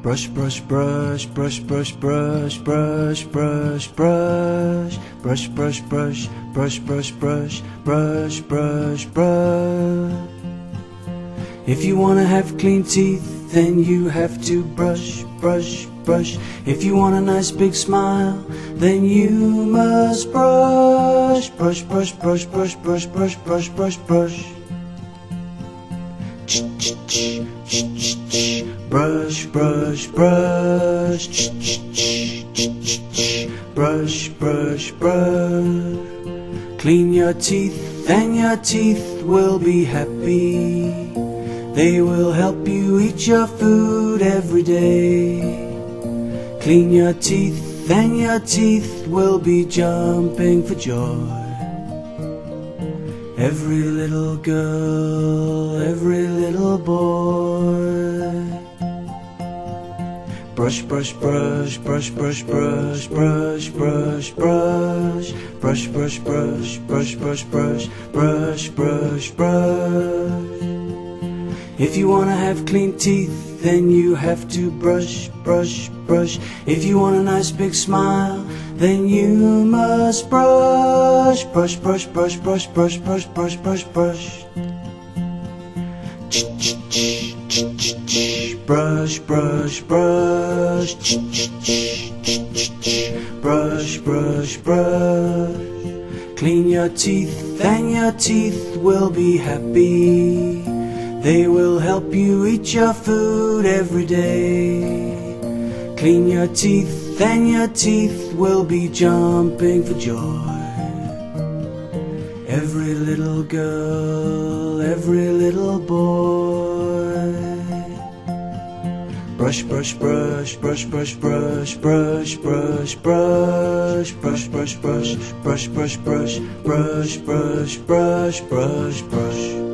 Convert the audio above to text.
Brush, brush, brush, brush, brush, brush, brush, brush, brush, brush, brush, brush, brush, brush, brush, brush, brush, brush. If you wanna have clean teeth, then you have to brush, brush, brush. If you want a nice big smile, then you must brush, brush, brush, brush, brush, brush, brush, brush, brush, brush. Brush, brush, brush, brush, brush, brush. Clean your teeth, and your teeth will be happy. They will help you eat your food every day. Clean your teeth, and your teeth will be jumping for joy. Every little girl, every little boy. Brush, brush, brush, brush, brush, brush, brush, brush, brush, brush, brush, brush, brush, brush, brush, brush, brush, brush. If you wanna have clean teeth, then you have to brush, brush, brush. If you want a nice big smile, then you must brush, brush, brush, brush, brush, brush, brush, brush, brush, brush. Brush, brush, brush, ch ch ch ch ch brush, brush, brush. Clean your teeth, and your teeth will be happy. They will help you eat your food every day. Clean your teeth, and your teeth will be jumping for joy. Every little girl, every little boy. Brush, brush, brush, brush, brush, brush, brush, brush, brush, brush, brush, brush, brush, brush, brush, brush, brush, brush, brush, brush.